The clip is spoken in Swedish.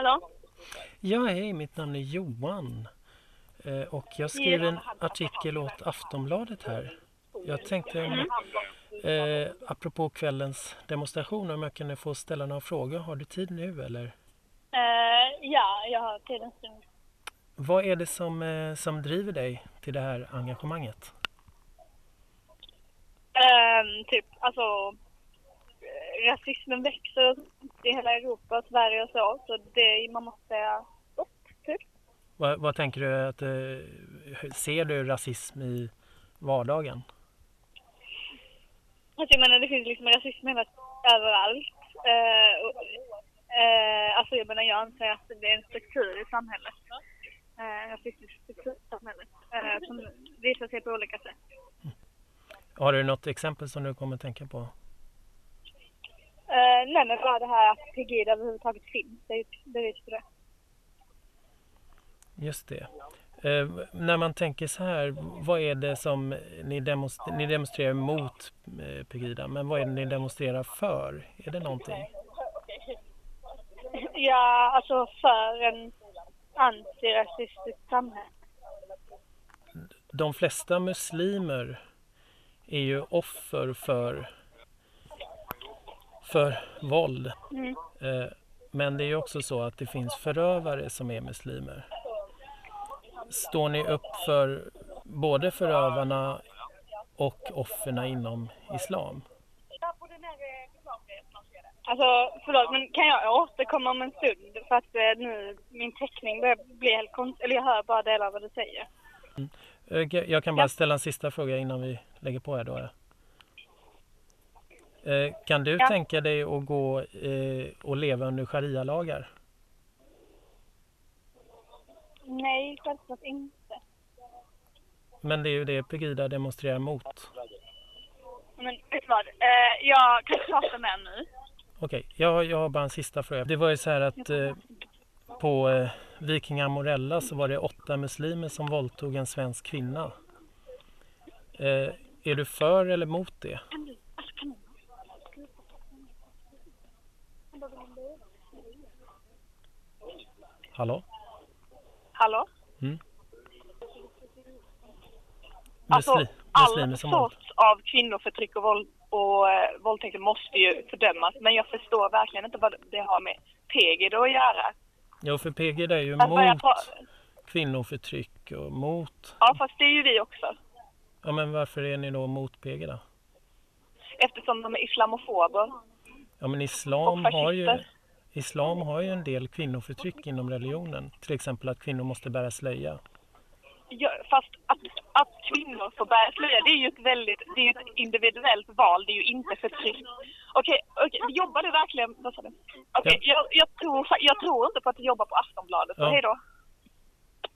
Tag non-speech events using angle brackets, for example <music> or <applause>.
Hallå? Ja, hej, mitt namn är Johan. Eh, Och jag skriver en artikel åt Aftonbladet här. Jag tänkte, om, eh, apropå kvällens demonstration, om jag kunde få ställa några frågor. Har du tid nu eller? Eh, ja, jag har tid en stund. Vad är det som, eh, som driver dig till det här engagemanget? Ehm, typ, alltså eh, rasismen växer i hela Europa, Sverige och så. Så det, man måste säga stopp, typ. Vad, vad tänker du att, eh, ser du rasism i vardagen? Alltså jag menar det finns liksom rasism hela, överallt. Eh, och, eh, alltså jag menar jag anser att det är en struktur i samhället. Eh, rasistisk struktur i samhället. Eh, som visar sig på olika sätt. Har du något exempel som du kommer att tänka på? Eh, nej men bara det här att Pegida överhuvudtaget finns, det är ju det. Just det. Eh, när man tänker så här, vad är det som ni, demonst- ni demonstrerar mot eh, Pegida, men vad är det ni demonstrerar för? Är det någonting? <laughs> Ja, alltså för en antirasistiskt samhälle. De flesta muslimer är ju offer för, för våld. Mm. Eh, men det är också så att det finns förövare som är muslimer. Står ni upp för både förövarna och offren inom islam? Alltså förlåt men kan jag återkomma om en stund? För att eh, nu, min teckning börjar bli helt konstig. Eller jag hör bara delar av vad du säger. Eh, Jag kan bara ställa en sista fråga innan vi lägger på här då. Eh, Kan du Ja. tänka dig att gå eh, och leva under sharia-lagar? Nej, självklart inte. Men det är ju det Pegida demonstrerar mot. Men vet du vad? Eh, jag kan prata mer nu. Okej, jag, jag har bara en sista fråga. Det var ju så här att eh, på eh, Vikinga Morella så var det åtta muslimer som våldtog en svensk kvinna. Eh, är du för eller mot det? Kan du, alltså kan du? Hallå? Hallå? Mm. Alltså, all sorts av kvinnoförtryck och, våld och eh, våldtäkter måste ju fördömas. Men jag förstår verkligen inte vad det har med PGD att göra. Jo, för Pegida är ju börja mot pra- kvinnoförtryck och mot... Ja, fast det är ju vi också. Ja, men varför är ni då mot Pegida? Eftersom de är islamofober. Ja, men islam har ju... Islam har ju en del kvinnoförtryck inom religionen. Till exempel att kvinnor måste bära slöja. Ja, fast att, att kvinnor får bära slöja, det är ju ett väldigt, det är ett individuellt val, det är ju inte förtryck. Okej, okej, jobbar du verkligen, vad sa du? Okej, jag, jag, tror, jag tror inte på att du jobbar på Aftonbladet, så Ja. hej då.